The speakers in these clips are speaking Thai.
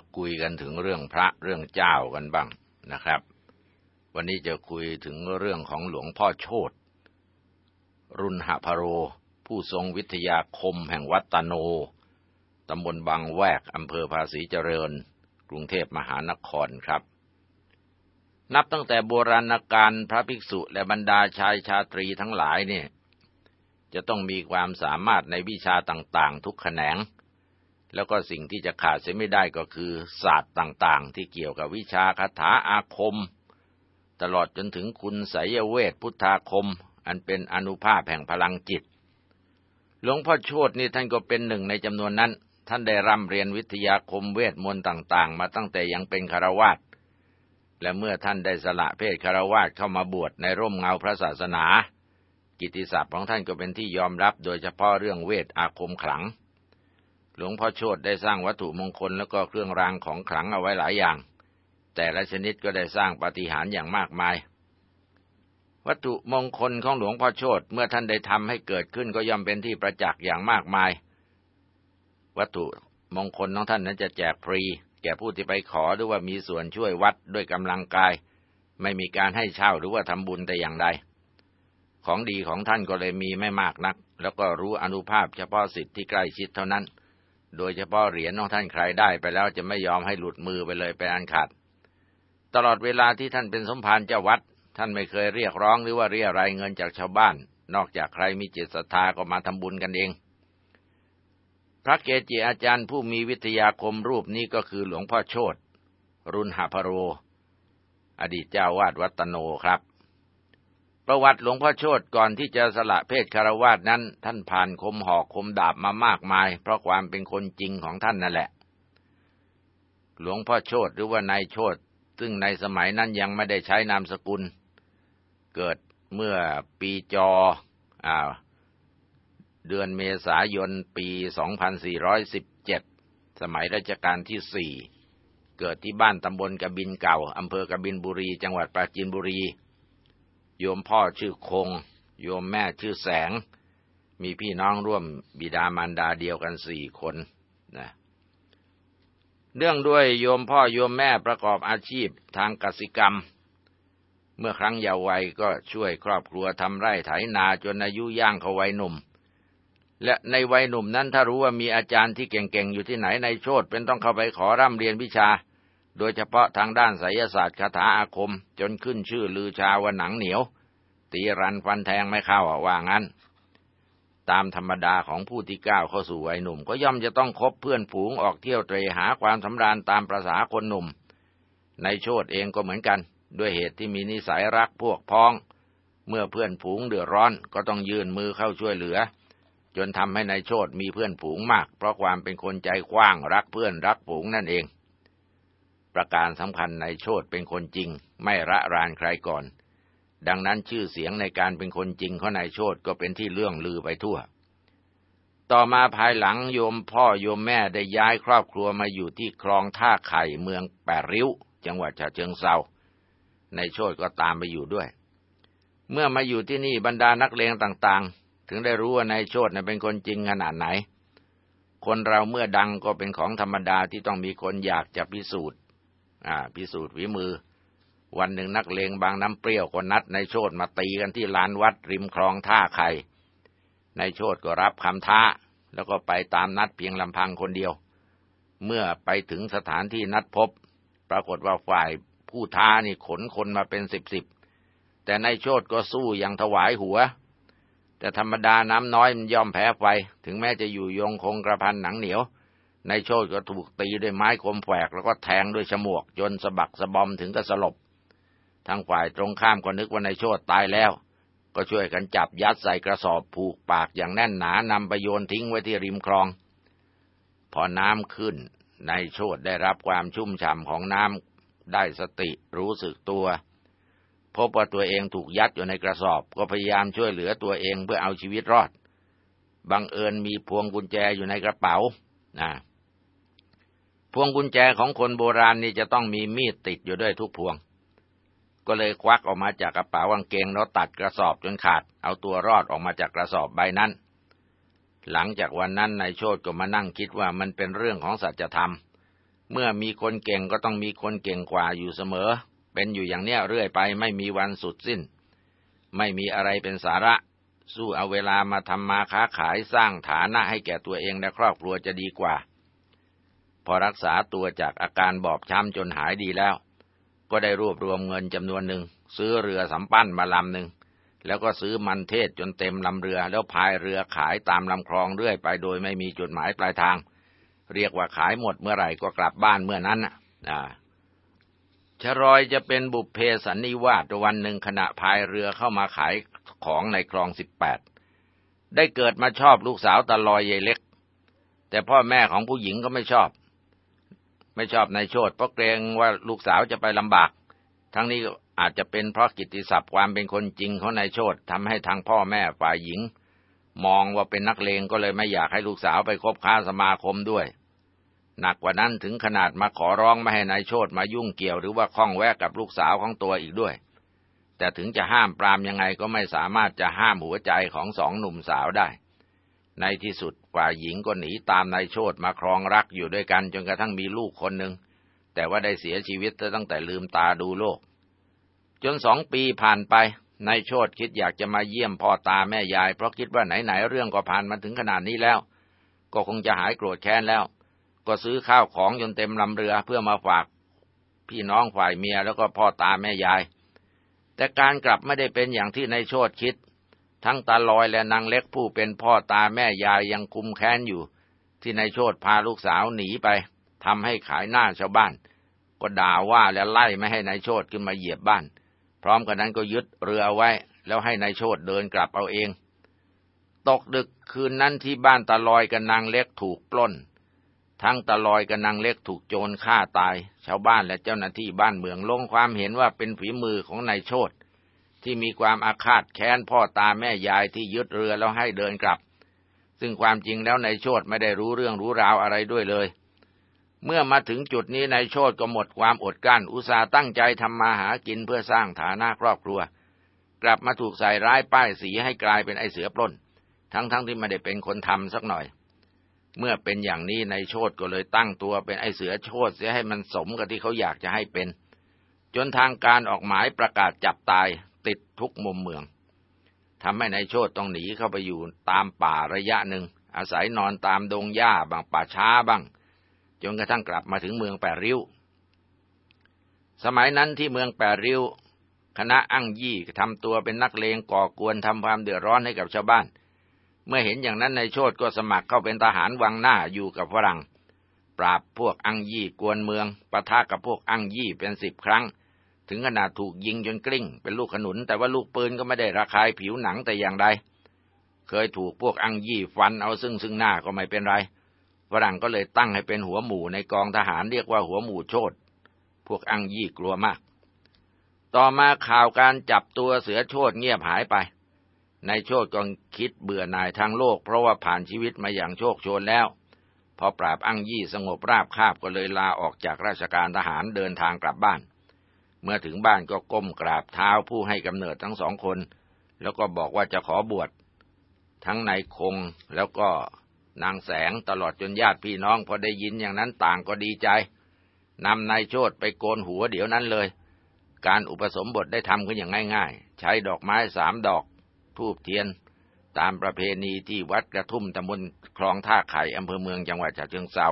าคุยกันถึงเรื่องพระเรื่องเจ้ากันบ้างนะครับ วันนี้จะคุยถึงเรื่องของหลวงพ่อโชตรุณหพโร ผู้ทรงวิทยาคมแห่งวัดตโนตำบลบางแวกอำเภอภาษีเจริญ กรุงเทพมหานครครับ นับตั้งแต่โบราณกาลพระภิกษุและบรรดาชายชาตรีทั้งหลายเนี่ยจะต้องมีความสามารถในวิชาต่างๆ ทุกแขนง แล้วก็สิ่งที่จะขาดเสียไม่ได้ก็คือศาสตร์ต่างๆ ที่เกี่ยวกับวิชาคาถาอาคม ตลอดจนถึงคุณไสยเวทพุทธาคม อันเป็นอนุภาพแห่งพลังจิต หลวงพ่อโชตนี่ท่านก็เป็นหนึ่งในจำนวนนั้น ท่านได้ร่ำเรียนวิทยาคมเวทมนต์ต่างๆ มาตั้งแต่ยังเป็นคารวาสและเมื่อท่านได้สละเพศคารวาสเข้ามาบวชในร่มเงาพระศาสนา กิติศัพท์ของท่านก็เป็นที่ยอมรับโดยเฉพาะเรื่องเวทอาคมขลัง หลวงพ่อโชตได้สร้างวัตถุมงคลแล้วก็เครื่องรางของขลังเอาไว้หลายอย่าง แต่ละชนิดก็ได้สร้างปาฏิหาริย์อย่างมากมาย วัตถุมงคลของหลวงพ่อโชตเมื่อท่านได้ทำให้เกิดขึ้นก็ย่อมเป็นที่ประจักษ์อย่างมากมาย วัตถุมงคลของท่านนั้นจะแจกฟรี แก่ผู้ที่ไปขอหรือว่ามีส่วนช่วยวัดด้วยกำลังกาย ไม่มีการให้เช่าหรือว่าทำบุญแต่อย่างใดของดีของท่านก็เลยมีไม่มากนัก แล้วก็รู้อนุภาพเฉพาะสิทธิ์ที่ใกล้ชิดเท่านั้น โดยเฉพาะเหรียญของท่านใครได้ไปแล้วจะไม่ยอมให้หลุดมือไปเลยไปอันขาด ตลอดเวลาที่ท่านเป็นสมภารเจ้าวัด ท่านไม่เคยเรียกร้องหรือว่าเรียรายเงินจากชาวบ้าน นอกจากใครมีจิตศรัทธาก็มาทำบุญกันเอง พระเกจิอาจารย์ผู้มีวิทยาคมรูปนี้ก็คือหลวงพ่อโชตรุณหาพโร อดีตเจ้าวาดวัดตโนครับ ประวัติหลวงพ่อโชตก่อนที่จะสละเพศคารวาสนั้น ท่านผ่านคมหอกคมดาบมามากมาย เพราะความเป็นคนจริงของท่านนั่นแหละ หลวงพ่อโชตหรือว่านายโชตซึ่งในสมัยนั้นยังไม่ได้ใช้นามสกุล เกิดเมื่อปีจออเดือนเมษายนปี 2417 สมัยรัชกาลที่สี่เกิดที่บ้านตำบลกบินเก่าอำเภอกบินบุรี จังหวัดปราจีนบุรี โยมพ่อชื่อคง โยมแม่ชื่อแสง มีพี่น้องร่วมบิดามารดาเดียวกันสี่คนนะเนื่องด้วยโยมพ่อโยมแม่ประกอบอาชีพทางกสิกรรม เมื่อครั้งเยาว์วัยก็ช่วยครอบครัวทำไร่ไถนาจนอายุย่างเขาวัยหนุ่ม และในวัยหนุ่มนั้นถ้ารู้ว่ามีอาจารย์ที่เก่งๆอยู่ที่ไหนในโชดเป็นต้องเข้าไปขอร่ำเรียนวิชา โดยเฉพาะทางด้านไสยศาสตร์คาถาอาคม จนขึ้นชื่อลือชาว่าหนังเหนียว ตีรันฟันแทงไม่เข้าว่างั้น ตามธรรมดาของผู้ที่ก้าวเข้าสู่วัยหนุ่ม ก็ย่อมจะต้องคบเพื่อนฝูงออกเที่ยวเตรหาความสำราญตามประษาคนหนุ่ม ในโชดเองก็เหมือนกัน ด้วยเหตุที่มีนิสัยรักพวกพ้อง เมื่อเพื่อนฝูงเดือดร้อนก็ต้องยื่นมือเข้าช่วยเหลือ จนทำให้ในโชดมีเพื่อนฝูงมาก เพราะความเป็นคนใจกว้างรักเพื่อนรักฝูงนั่นเอง ประการสำคัญในโชดเป็นคนจริง ไม่ระรานใครก่อน ดังนั้นชื่อเสียงในการเป็นคนจริงของนายโชดก็เป็นที่เลื่องลือไปทั่ว ต่อมาภายหลังโยมพ่อโยมแม่ได้ย้ายครอบครัวมาอยู่ที่คลองท่าไข่เมืองแปดริ้ว จังหวัดฉะเชิงเซานายโชดก็ตามไปอยู่ด้วย เมื่อมาอยู่ที่นี่บรรดานักเลงต่างๆ ถึงได้รู้ว่านายโชดเป็นคนจริงขนาดไหนคนเราเมื่อดังก็เป็นของธรรมดาที่ต้องมีคนอยากจะพิสูจน์ พิสูจน์ฝีมือ วันหนึ่งนักเลงบางน้ำเปรี้ยวก็นัดในโชดมาตีกันที่ลานวัดริมคลองท่าไข่ในโชดก็รับคำท้า แล้วก็ไปตามนัดเพียงลำพังคนเดียว เมื่อไปถึงสถานที่นัดพบ ปรากฏว่าฝ่ายผู้ท้านี่ขนคนมาเป็นสิบสิบแต่ในโชดก็สู้อย่างถวายหัว แต่ธรรมดาน้ำน้อยมันย่อมแพ้ไฟ ถึงแม้จะอยู่ยงคงกระพันหนังเหนียว ในโชดก็ถูกตีด้วยไม้คมแฝกแล้วก็แทงด้วยฉมวกจนสะบักสะบอมถึงกับสลบ ทางฝ่ายตรงข้ามก็นึกว่าในโชดตายแล้ว ก็ช่วยกันจับยัดใส่กระสอบผูกปากอย่างแน่นหนานำไปโยนทิ้งไว้ที่ริมคลอง พอน้ำขึ้นในโชดได้รับความชุ่มฉ่ำของน้ำได้สติรู้สึกตัว พบว่าตัวเองถูกยัดอยู่ในกระสอบก็พยายามช่วยเหลือตัวเองเพื่อเอาชีวิตรอดบังเอิญมีพวงกุญแจอยู่ในกระเป๋านะ พวงกุญแจของคนโบราณนี่จะต้องมีมีดติดอยู่ด้วยทุกพวง ก็เลยควักออกมาจากกระเป๋ากางเกงแล้วตัดกระสอบจนขาด เอาตัวรอดออกมาจากกระสอบใบนั้น หลังจากวันนั้นนายโชตก็มานั่งคิดว่ามันเป็นเรื่องของสัจธรรม เมื่อมีคนเก่งก็ต้องมีคนเก่งกว่าอยู่เสมอ เป็นอยู่อย่างเนี้ยเรื่อยไปไม่มีวันสุดสิ้น ไม่มีอะไรเป็นสาระ สู้เอาเวลามาทำมาค้าขายสร้างฐานะให้แก่ตัวเองและครอบครัวจะดีกว่า พอรักษาตัวจากอาการบอบช้ำจนหายดีแล้ว ก็ได้รวบรวมเงินจำนวนหนึ่ง ซื้อเรือสำปั้นมาลำหนึ่ง แล้วก็ซื้อมันเทศจนเต็มลำเรือ แล้วพายเรือขายตามลำคลองเรื่อยไปโดยไม่มีจุดหมายปลายทาง เรียกว่าขายหมดเมื่อไหร่ก็กลับบ้านเมื่อนั้นอ่าชรอยจะเป็นบุพเพสันนิวาสวันหนึ่งขณะพายเรือเข้ามาขายของในคลองสิบแปดได้เกิดมาชอบลูกสาวตาลอยยายเล็ก แต่พ่อแม่ของผู้หญิงก็ไม่ชอบ ไม่ชอบนายโชดเพราะเกรงว่าลูกสาวจะไปลำบาก ทั้งนี้อาจจะเป็นเพราะกิตติศัพท์ความเป็นคนจริงของนายโชดทำให้ทางพ่อแม่ฝ่ายหญิง มองว่าเป็นนักเลงก็เลยไม่อยากให้ลูกสาวไปคบค้าสมาคมด้วย หนักกว่านั้นถึงขนาดมาขอร้องไม่ให้นายโชดมายุ่งเกี่ยวหรือว่าข้องแวะกับลูกสาวของตัวอีกด้วย แต่ถึงจะห้ามปรามยังไงก็ไม่สามารถจะห้ามหัวใจของสองหนุ่มสาวได้ ในที่สุด ฝ่ายหญิงก็หนีตามนายโชดมาครองรักอยู่ด้วยกันจนกระทั่งมีลูกคนหนึ่ง แต่ว่าได้เสียชีวิตตั้งแต่ลืมตาดูโลก จนสองปีผ่านไปนายโชดคิดอยากจะมาเยี่ยมพ่อตาแม่ยาย เพราะคิดว่าไหนๆเรื่องก็ผ่านมาถึงขนาดนี้แล้ว ก็คงจะหายโกรธแค้นแล้ว ก็ซื้อข้าวของจนเต็มลำเรือเพื่อมาฝาก พี่น้องฝ่ายเมียแล้วก็พ่อตาแม่ยาย แต่การกลับไม่ได้เป็นอย่างที่นายโชดคิด ทั้งตาลอยและนางเล็กผู้เป็นพ่อตาแม่ยายยังคุมแค้นอยู่ ที่นายโชดพาลูกสาวหนีไปทำให้ขายหน้าชาวบ้าน ก็ด่าว่าและไล่ไม่ให้นายโชดขึ้นมาเหยียบบ้าน พร้อมกันนั้นก็ยึดเรือไว้ แล้วให้ในายโชดเดินกลับเอาเอง ตกดึกคืนนั้นที่บ้านตาลอยกับนางเล็กถูกปล้น ทั้งตาลอยกับนางเล็กถูกโจรฆ่าตาย ชาวบ้านและเจ้าหน้าที่บ้านเมืองลงความเห็นว่าเป็นฝีมือของนายโชด ที่มีความอาฆาตแค้นพ่อตาแม่ยายที่ยึดเรือแล้วให้เดินกลับ ซึ่งความจริงแล้วนายโชดไม่ได้รู้เรื่องรู้ราวอะไรด้วยเลย เมื่อมาถึงจุดนี้นายโชตก็หมดความอดกั้นอุตส่าห์ตั้งใจทำมาหากินเพื่อสร้างฐานะครอบครัว กลับมาถูกใส่ร้ายป้ายสีให้กลายเป็นไอเสือปล้น ทั้งๆทที่ไม่ได้เป็นคนทำสักหน่อย เมื่อเป็นอย่างนี้นายโชตก็เลยตั้งตัวเป็นไอเสือโชตเสียให้มันสมกับที่เขาอยากจะให้เป็นจนทางการออกหมายประกาศจับตาย ติดทุกมุมเมืองทำให้ในายโชตต้องหนีเข้าไปอยู่ตามป่าระยะหนึ่ง อาศัยนอนตามดงหญ้าบางป่าช้าบ้าง จนกระทั่งกลับมาถึงเมืองแปริ้ว สมัยนั้นที่เมืองแปริ้ว คณะอั้งยี่ทำตัวเป็นนักเลงก่อกวนทำความเดือดร้อนให้กับชาวบ้าน เมื่อเห็นอย่างนั้นในโชดก็สมัครเข้าเป็นทหารวังหน้าอยู่กับฝรั่ง ปราบพวกอั้งยี่กวนเมืองปะทะกับพวกอั้งยี่เป็นสิบครั้ง ถึงขนาดถูกยิงจนกลิ้ง เป็นลูกขนุน แต่ว่าลูกปืนก็ไม่ได้ระคายผิวหนังแต่อย่างใด เคยถูกพวกอังยี่ฟันเอาซึ่งซึ่งหน้าก็ไม่เป็นไร ฝรั่งก็เลยตั้งให้เป็นหัวหมู่ในกองทหารเรียกว่าหัวหมู่โชดพวกอังยี่กลัวมาก ต่อมาข่าวการจับตัวเสือโชดเงียบหายไป ในโชดก็คิดเบื่อหน่ายทางโลก เพราะว่าผ่านชีวิตมาอย่างโชคโชนแล้วพอปราบอังยี่สงบราบคาบก็เลยลาออกจากราชการทหารเดินทางกลับบ้าน เมื่อถึงบ้านก็ก้มกราบเท้าผู้ให้กำเนิดทั้งสองคน แล้วก็บอกว่าจะขอบวช ทั้งในคงแล้วก็นางแสงตลอดจนญาติพี่น้องพอได้ยินอย่างนั้นต่างก็ดีใจนำนายโชดไปโกนหัวเดี๋ยวนั้นเลย การอุปสมบทได้ทำขึ้นอย่างง่ายๆ ใช้ดอกไม้สามดอกทูบเทียน ตามประเพณีที่วัดกระทุ่มตำบลคลองท่าไข่อำเภอเมืองจังหวัดฉะเชิงเซา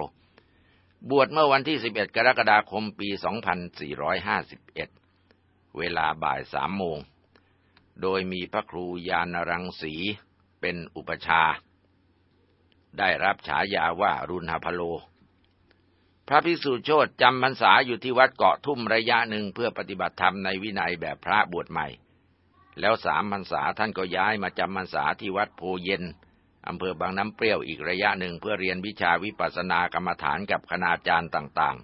บวชเมื่อวันที่ 11 กรกฎาคมปี 2451 เวลาบ่ายสามโมง โดยมีพระครูยานรังสีเป็นอุปชา ได้รับฉายาว่ารุณพโล พระภิกษุโชตจำพรรษาอยู่ที่วัดเกาะทุ่มระยะหนึ่งเพื่อปฏิบัติธรรมในวินัยแบบพระบวชใหม่ แล้วสามพรรษาท่านก็ย้ายมาจำพรรษาที่วัดโพเย็น อำเภอบางน้ำเปรี้ยวอีกระยะหนึ่งเพื่อเรียนวิชาวิปัสสนากรรมฐานกับคณาจารย์ต่าง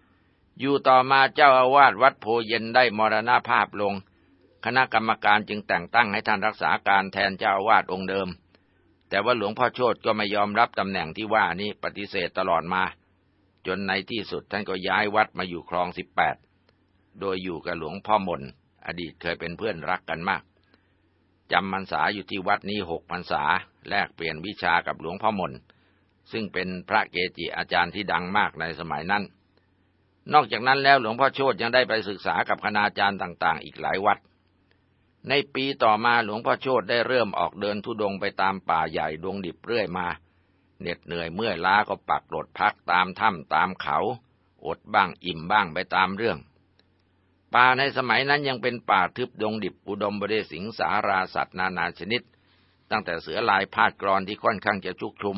ๆ อยู่ต่อมาเจ้าอาวาสวัดโพเย็นได้มรณภาพลง คณะกรรมการจึงแต่งตั้งให้ท่านรักษาการแทนเจ้าอาวาสองค์เดิม แต่ว่าหลวงพ่อโชตก็ไม่ยอมรับตำแหน่งที่ว่านี้ปฏิเสธตลอดมา จนในที่สุดท่านก็ย้ายวัดมาอยู่คลองสิบแปดโดยอยู่กับหลวงพ่อมนอดีตเคยเป็นเพื่อนรักกันมาก จำพรรษาอยู่ที่วัดนี้หกพรรษา แลกเปลี่ยนวิชากับหลวงพ่อมนซึ่งเป็นพระเกจิอาจารย์ที่ดังมากในสมัยนั้น นอกจากนั้นแล้วหลวงพ่อโชตยังได้ไปศึกษากับคณาจารย์ต่างๆ อีกหลายวัด ในปีต่อมาหลวงพ่อโชตได้เริ่มออกเดินทุดงไปตามป่าใหญ่ดวงดิบเรื่อยมา เหน็ดเหนื่อยเมื่อยล้าก็ปักหลดพักตามถ้ำตามเขา อดบ้างอิ่มบ้างไปตามเรื่อง ป่าในสมัยนั้นยังเป็นป่าทึบดงดิบอุดมไปด้วยสิงสาราสัตว์นานาชนิด ตั้งแต่เสือลายพาดกรอนที่ค่อนข้างจะชุกชุม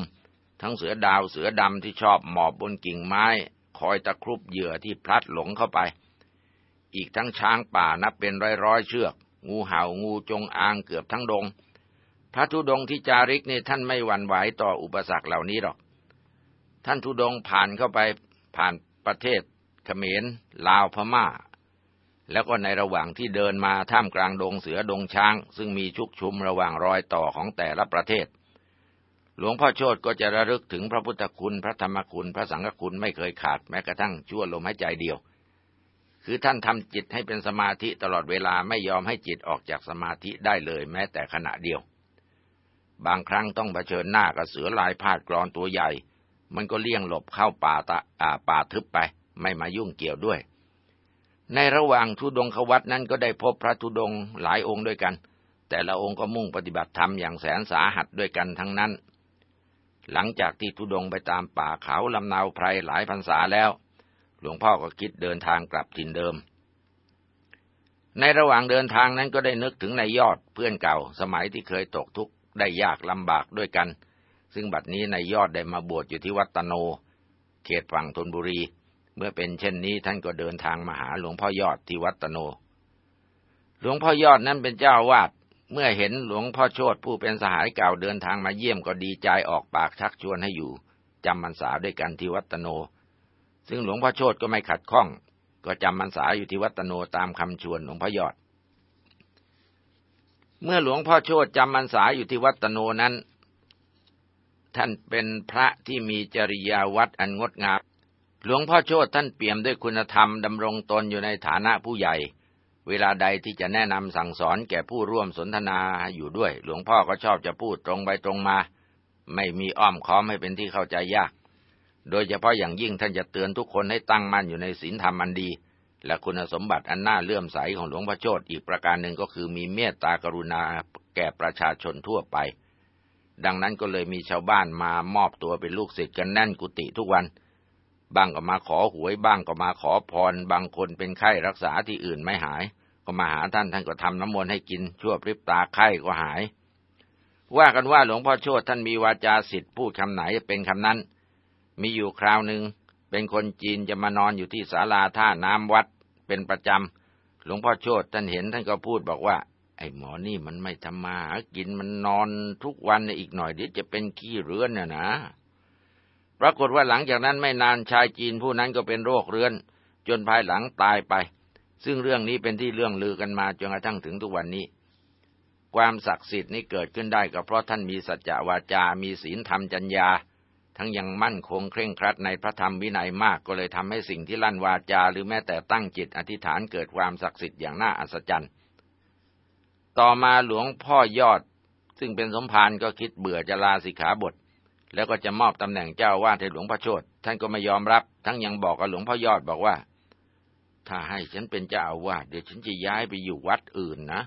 ทั้งเสือดาวเสือดำที่ชอบหมอบบนกิ่งไม้ คอยตะครุบเหยื่อที่พลัดหลงเข้าไป อีกทั้งช้างป่านับเป็นร้อยๆเชือก งูเห่างูจงอางเกือบทั้งดง พระธุดงที่จาริกนี่ท่านไม่หวั่นไหวต่ออุปสรรคเหล่านี้หรอก ท่านธุดงผ่านเข้าไปผ่านประเทศเขมรลาวพม่า แล้วก็ในระหว่างที่เดินมาท่ามกลางดงเสือดงช้าง ซึ่งมีชุกชุมระหว่างรอยต่อของแต่ละประเทศ หลวงพ่อโชตก็จะระลึกถึงพระพุทธคุณพระธรรมคุณพระสังฆคุณไม่เคยขาดแม้กระทั่งชั่วลมหายใจเดียว คือท่านทำจิตให้เป็นสมาธิตลอดเวลาไม่ยอมให้จิตออกจากสมาธิได้เลยแม้แต่ขณะเดียว บางครั้งต้องเผชิญหน้ากับเสือลายพาดกรอนตัวใหญ่ มันก็เลี่ยงหลบเข้าป่าตะอ่าป่าทึบไป ไม่มายุ่งเกี่ยวด้วย ในระหว่างทุดงควัตนั้นก็ได้พบพระทุดงหลายองค์ด้วยกัน แต่ละองค์ก็มุ่งปฏิบัติธรรมอย่างแสนสาหัสด้วยกันทั้งนั้น หลังจากที่ทุดงไปตามป่าเขาลำนาวไพรหลายพรรษาแล้ว หลวงพ่อก็คิดเดินทางกลับถิ่นเดิม ในระหว่างเดินทางนั้นก็ได้นึกถึงนายยอดเพื่อนเก่าสมัยที่เคยตกทุกข์ได้ยากลำบากด้วยกัน ซึ่งบัดนี้ในยอดได้มาบวชอยู่ที่วัดตโน เขตฝั่งธนบุรี เมื่อเป็นเช่นนี้ท่านก็เดินทางมาหาหลวงพ่อยอดที่วัดตโน หลวงพ่อยอดนั้นเป็นเจ้าวาด เมื่อเห็นหลวงพ่อโชตผู้เป็นสหายเก่าเดินทางมาเยี่ยมก็ดีใจออกปากชักชวนให้อยู่จำพรรษาด้วยกันที่วัดตโน ซึ่งหลวงพ่อโชตก็ไม่ขัดข้อง ก็จำพรรษาอยู่ที่วัดตโนตามคำชวนหลวงพ่อยอด เมื่อหลวงพ่อโชตจำพรรษาอยู่ที่วัดตโนนั้น ท่านเป็นพระที่มีจริยาวัดอันงดงาม หลวงพ่อโชตท่านเปี่ยมด้วยคุณธรรมดำรงตนอยู่ในฐานะผู้ใหญ่ เวลาใดที่จะแนะนำสั่งสอนแก่ผู้ร่วมสนทนาอยู่ด้วย หลวงพ่อก็ชอบจะพูดตรงไปตรงมา ไม่มีอ้อมค้อมให้เป็นที่เข้าใจยาก โดยเฉพาะอย่างยิ่งท่านจะเตือนทุกคนให้ตั้งมั่นอยู่ในศีลธรรมอันดี และคุณสมบัติอันน่าเลื่อมใสของหลวงพ่อโชตอีกประการหนึ่งก็คือมีเมตตากรุณาแก่ประชาชนทั่วไป ดังนั้นก็เลยมีชาวบ้านมามอบตัวเป็นลูกศิษย์กันแน่นกุฏิทุกวัน บางก็มาขอหวยบ้างก็มาขอพร บางคนเป็นไข้รักษาที่อื่นไม่หาย ก็มาหาท่านท่านก็ทำน้ำมนต์ให้กินชั่วพริบตาไข้ก็หาย ว่ากันว่าหลวงพ่อโชตท่านมีวาจาสิทธิ์พูดคำไหนเป็นคำนั้น มีอยู่คราวหนึ่งเป็นคนจีนจะมานอนอยู่ที่ศาลาท่าน้ำวัดเป็นประจำหลวงพ่อโชตท่านเห็นท่านก็พูดบอกว่า ไอ้หมอนี่มันไม่ทำมาหากินมันนอนทุกวันอีกหน่อยเดี๋ยวจะเป็นขี้เรื้อนน่ะนะ ปรากฏว่าหลังจากนั้นไม่นานชายจีนผู้นั้นก็เป็นโรคเรื้อน จนภายหลังตายไป ซึ่งเรื่องนี้เป็นที่เรื่องลือกันมาจนกระทั่งถึงทุกวันนี้ ความศักดิ์สิทธิ์นี้เกิดขึ้นได้ก็เพราะท่านมีสัจจวาจา มีศีลธรรมจัญญา ทั้งยังมั่นคงเคร่งครัดในพระธรรมวินัยมากก็เลยทำให้สิ่งที่ลั่นวาจา หรือแม้แต่ตั้งจิตอธิษฐานเกิดความศักดิ์สิทธิ์อย่างน่าอัศจรรย์ ต่อมาหลวงพ่อยอดซึ่งเป็นสมภารก็คิดเบื่อจะลาสิกขาบท แล้วก็จะมอบตำแหน่งเจ้าวาดให้หลวงพ่อโชตท่านก็ไม่ยอมรับ ทั้งยังบอกกับหลวงพ่อยอดบอกว่า ถ้าให้ฉันเป็นเจ้าอาวาสเดี๋ยวฉันจะย้ายไปอยู่วัดอื่นนะ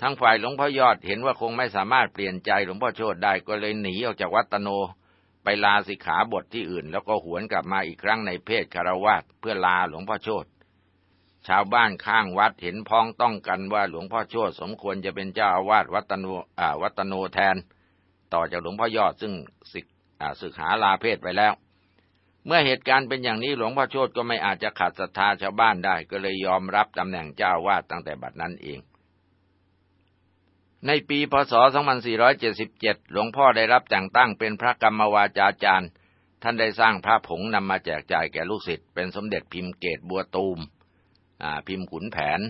ทั้งฝ่ายหลวงพ่อยอดเห็นว่าคงไม่สามารถเปลี่ยนใจหลวงพ่อโชตได้ก็เลยหนีออกจากวัดตโน ไปลาสิกขาบทที่อื่น แล้วก็หวนกลับมาอีกครั้งในเพศคารวาสเพื่อลาหลวงพ่อโชตชาวบ้านข้างวัดเห็นพ้องต้องกันว่าหลวงพ่อโชตสมควรจะเป็นเจ้าอาวาสวัตโนวัตโนแทน ต่อจากหลวงพ่อยอดซึ่งศึกศึกหาลาเพศไปแล้ว เมื่อเหตุการณ์เป็นอย่างนี้หลวงพ่อโชตก็ไม่อาจจะขัดศรัทธาชาวบ้านได้ ก็เลยยอมรับตำแหน่งเจ้าวาดตั้งแต่บัดนั้นเอง ในปีพศ 2477 หลวงพ่อได้รับแต่งตั้งเป็นพระกรรมวาจาจารย์ ท่านได้สร้างพระผงนำมาแจกจ่ายแก่ลูกศิษย์เป็นสมเด็จพิมพ์เกตบัวตูมพิมพ์ขุนแผน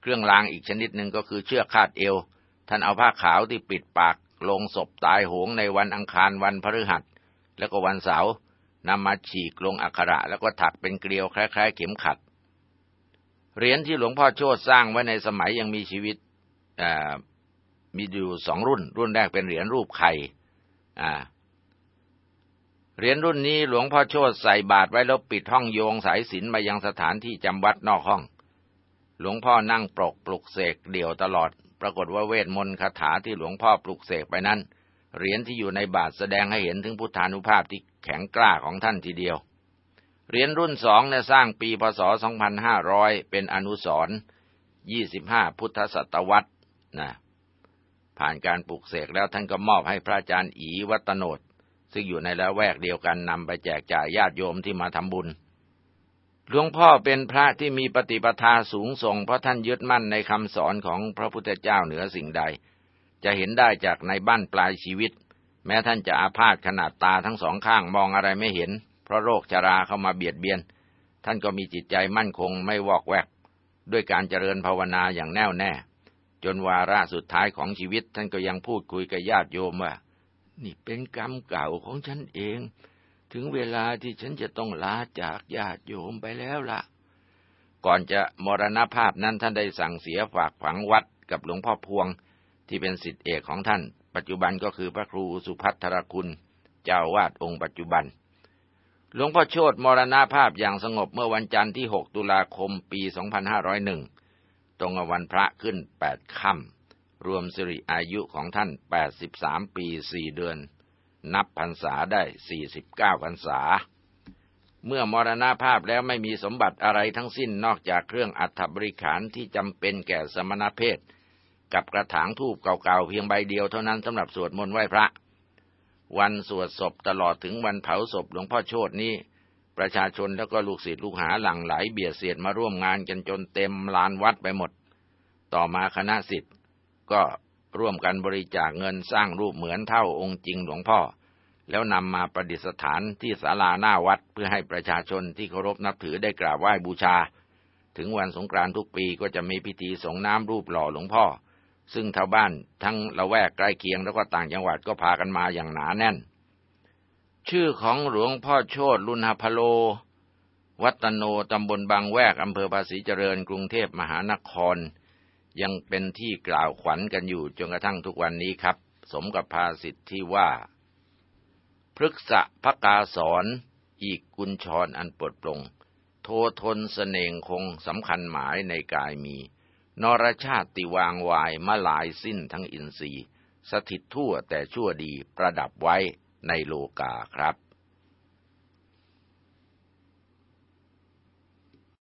เครื่องรางอีกชนิดหนึ่งก็คือเชือกคาดเอวท่านเอาผ้าขาวที่ปิดปาก ลงศพตายโหงในวันอังคารวันพฤหัส แล้วก็วันเสาร์นำมาฉีกลงอักขระ แล้วก็ถักเป็นเกลียวคล้ายๆ เข็มขัด เหรียญที่หลวงพ่อโชตสร้างไว้ในสมัยยังมีชีวิตมีอยู่สองรุ่น รุ่นแรกเป็นเหรียญรูปไข่เหรียญรุ่นนี้หลวงพ่อโชดใส่บาทไว้แล้วปิดห้องโยงสายสินมายังสถานที่จำวัดนอกห้อง หลวงพ่อนั่งปลกปลุกเสกเดี่ยวตลอด ปรากฏว่าเวทมนต์คาถาที่หลวงพ่อปลุกเสกไปนั้น เหรียญที่อยู่ในบาทแสดงให้เห็นถึงพุทธานุภาพที่แข็งกล้าของท่านทีเดียว เหรียญรุ่นสองเนี่ยสร้างปีพศ 2500 เป็นอนุสรณ์25 พุทธศตวรรษนะผ่านการปลุกเสกแล้วท่านก็มอบให้พระอาจารย์อีวัตโนดซึ่งอยู่ในละแวกเดียวกันนำไปแจกจ่ายญาติโยมที่มาทำบุญ หลวงพ่อเป็นพระที่มีปฏิปทาสูงส่งเพราะท่านยึดมั่นในคำสอนของพระพุทธเจ้าเหนือสิ่งใด จะเห็นได้จากในบ้านปลายชีวิต แม้ท่านจะอาพาธขนาดตาทั้งสองข้างมองอะไรไม่เห็น เพราะโรคชราเข้ามาเบียดเบียน ท่านก็มีจิตใจมั่นคงไม่วอกแวก ด้วยการเจริญภาวนาอย่างแน่วแน่ จนวาระสุดท้ายของชีวิตท่านก็ยังพูดคุยกับญาติโยมว่านี่เป็นกรรมเก่าของฉันเอง ถึงเวลาที่ฉันจะต้องลาจากญาติโยมไปแล้วละก่อนจะมรณภาพนั้นท่านได้สั่งเสียฝากฝังวัดกับหลวงพ่อพวงที่เป็นสิทธิเอกของท่าน ปัจจุบันก็คือพระครูสุพัทรคุณ เจ้าวาดองค์ปัจจุบัน หลวงพ่อโชตมรณภาพอย่างสงบเมื่อวันจันทร์ที่ 6 ตุลาคมปี 2501 ตรงกับวันพระขึ้น 8 ค่ำรวมสิริอายุของท่าน 83 ปี 4 เดือน นับพรรษาได้49พรรษา เมื่อมรณาภาพแล้วไม่มีสมบัติอะไรทั้งสิ้นนอกจากเครื่องอัฐบริขารที่จำเป็นแก่สมณเพศ กับกระถางทูบเก่าๆเพียงใบเดียวเท่านั้นสำหรับสวดมนต์ไหว้พระ วันสวดศพตลอดถึงวันเผาศพหลวงพ่อโชตนี้ ประชาชนแล้วก็ลูกศิษย์ลูกหาหลั่งไหลเบียดเสียดมาร่วมงานกันจนเต็มลานวัดไปหมด ต่อมาคณะศิษย์ก็ ร่วมกันบริจาคเงินสร้างรูปเหมือนเท่าองค์จริงหลวงพ่อ แล้วนำมาประดิษฐานที่ศาลาหน้าวัดเพื่อให้ประชาชนที่เคารพนับถือได้กราบไหว้บูชา ถึงวันสงกรานต์ทุกปีก็จะมีพิธีส่งน้ำรูปหล่อหลวงพ่อ ซึ่งชาวบ้านทั้งละแวกใกล้เคียงแล้วก็ต่างจังหวัดก็พากันมาอย่างหนาแน่น ชื่อของหลวงพ่อโชตลุนหพโล วัตโนตำบลบางแวกอำเภอภาษีเจริญกรุงเทพมหานคร ยังเป็นที่กล่าวขวัญกันอยู่จนกระทั่งทุกวันนี้ครับ สมกับภาษิตที่ว่า พฤกษะพกาสอนอีกกุญชรอันปลดปลง โททนสเสน่งคงสำคัญหมายในกายมี นรชาติวางวายมาลายสิ้นทั้งอินทรีย์ สถิตทั่วแต่ชั่วดีประดับไว้ในโลกาครับ